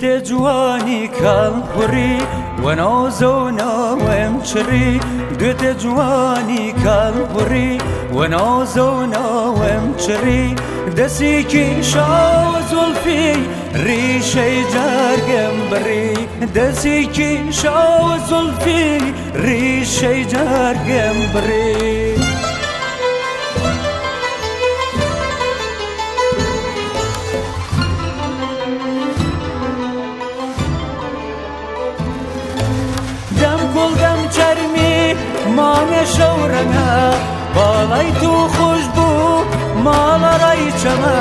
دوێتێ جوانی کاڵپڕی وەناوزەونا وەمچڕی دوێتێ جوانی کاڵپڕی وەناوزەونا وەمچڕی دەسێکی شاو زۆلفی ڕیشەی جارگەم بڕی دەسێکی شاو زۆلفی ڕیشەی جارگەم بڕی شەورەنە باڵای تو خۆش بوو ماڵە ڕای چەمە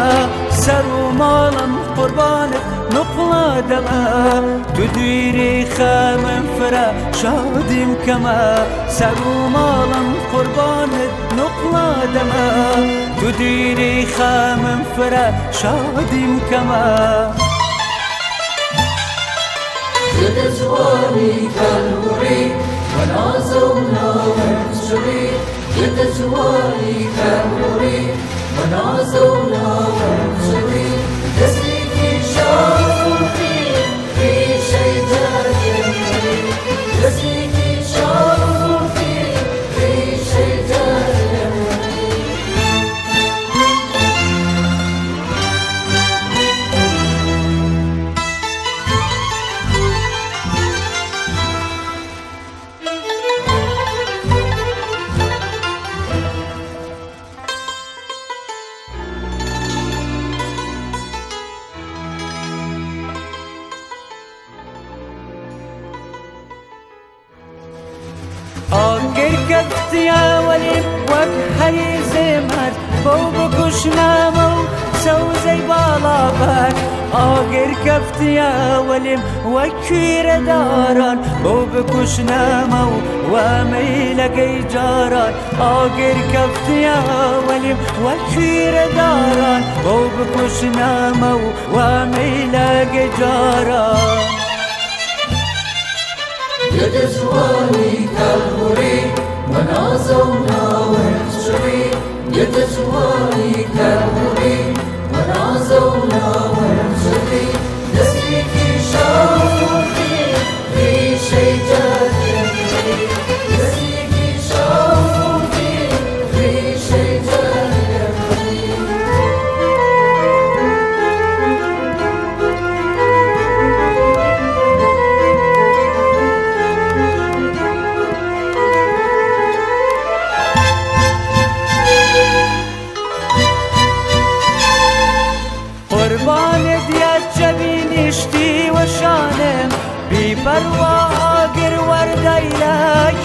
سەر و ماڵم قوربانت نقڵە دەمە. تو دویری خەمم فرە شادیم کەمە. سەر و ماڵم قوربانت نقڵە دەمە. تو دویری خەمم فرە شادیم کەمە. يتجوالي كالوري ونازونا ونشري يتجوالي كالوري ونازونا ونشري آگر کتیا ولی وقت هری هد بو بکش نامو سوزی بالا بر. آگر کفتیا ولی وکیر داران بو بکش نامو و میلگی جاران. آگر کفتیا ولی وکیر داران بو بکش نامو و میلگی جاران. یه دسوانی آگر وردای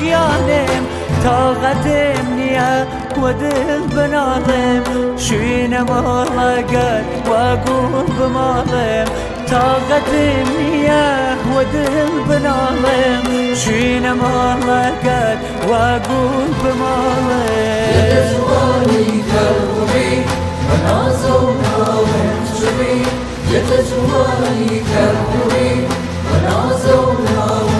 گیانم طاقتم نیا و دل بنالم شوینم آلاگر و گول بمالم. طاقتم نیا و دل بنالم شوینم آلاگر و گول بمالم. يتجوالي كالوري ونازونا ونشري يتجوالي كالوري Nós honramos.